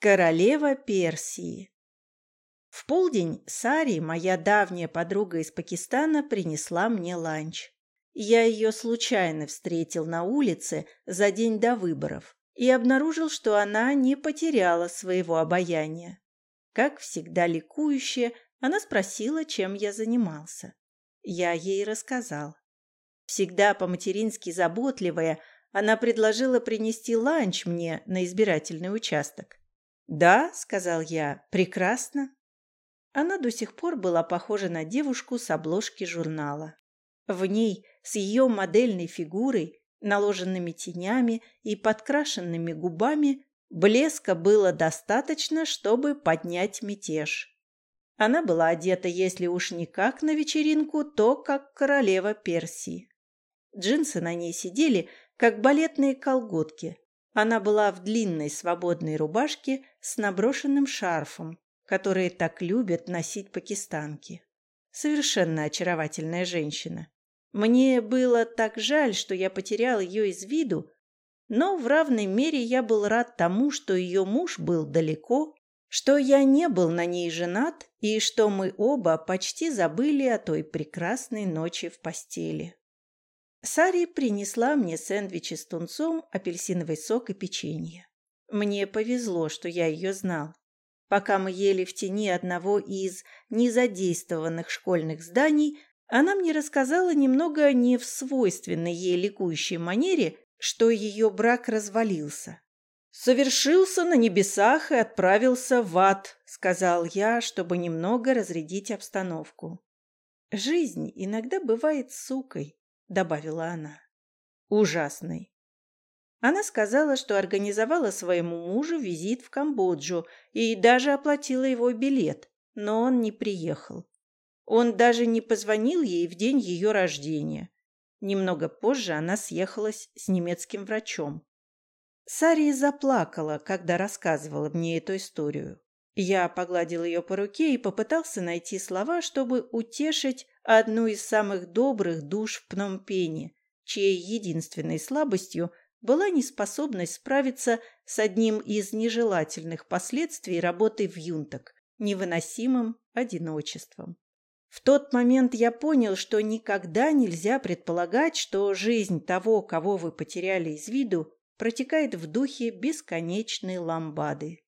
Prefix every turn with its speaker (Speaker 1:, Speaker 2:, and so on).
Speaker 1: Королева Персии. В полдень Сари, моя давняя подруга из Пакистана, принесла мне ланч. Я ее случайно встретил на улице за день до выборов и обнаружил, что она не потеряла своего обаяния. Как всегда ликующе, она спросила, чем я занимался. Я ей рассказал. Всегда по-матерински заботливая, она предложила принести ланч мне на избирательный участок. «Да», — сказал я, — «прекрасно». Она до сих пор была похожа на девушку с обложки журнала. В ней, с ее модельной фигурой, наложенными тенями и подкрашенными губами, блеска было достаточно, чтобы поднять мятеж. Она была одета, если уж не как на вечеринку, то как королева Персии. Джинсы на ней сидели, как балетные колготки, она была в длинной свободной рубашке с наброшенным шарфом, которые так любят носить пакистанки. Совершенно очаровательная женщина. Мне было так жаль, что я потерял ее из виду, но в равной мере я был рад тому, что ее муж был далеко, что я не был на ней женат и что мы оба почти забыли о той прекрасной ночи в постели. Сари принесла мне сэндвичи с тунцом, апельсиновый сок и печенье. Мне повезло, что я ее знал. Пока мы ели в тени одного из незадействованных школьных зданий, она мне рассказала немного не в свойственной ей ликующей манере, что ее брак развалился. «Совершился на небесах и отправился в ад», — сказал я, чтобы немного разрядить обстановку. «Жизнь иногда бывает сукой», добавила она. Ужасный. Она сказала, что организовала своему мужу визит в Камбоджу и даже оплатила его билет, но он не приехал. Он даже не позвонил ей в день ее рождения. Немного позже она съехалась с немецким врачом. Сария заплакала, когда рассказывала мне эту историю. Я погладил ее по руке и попытался найти слова, чтобы утешить одну из самых добрых душ в Пномпене, чьей единственной слабостью была неспособность справиться с одним из нежелательных последствий работы в юнток – невыносимым одиночеством. В тот момент я понял, что никогда нельзя предполагать, что жизнь того, кого вы потеряли из виду, протекает в духе бесконечной ламбады.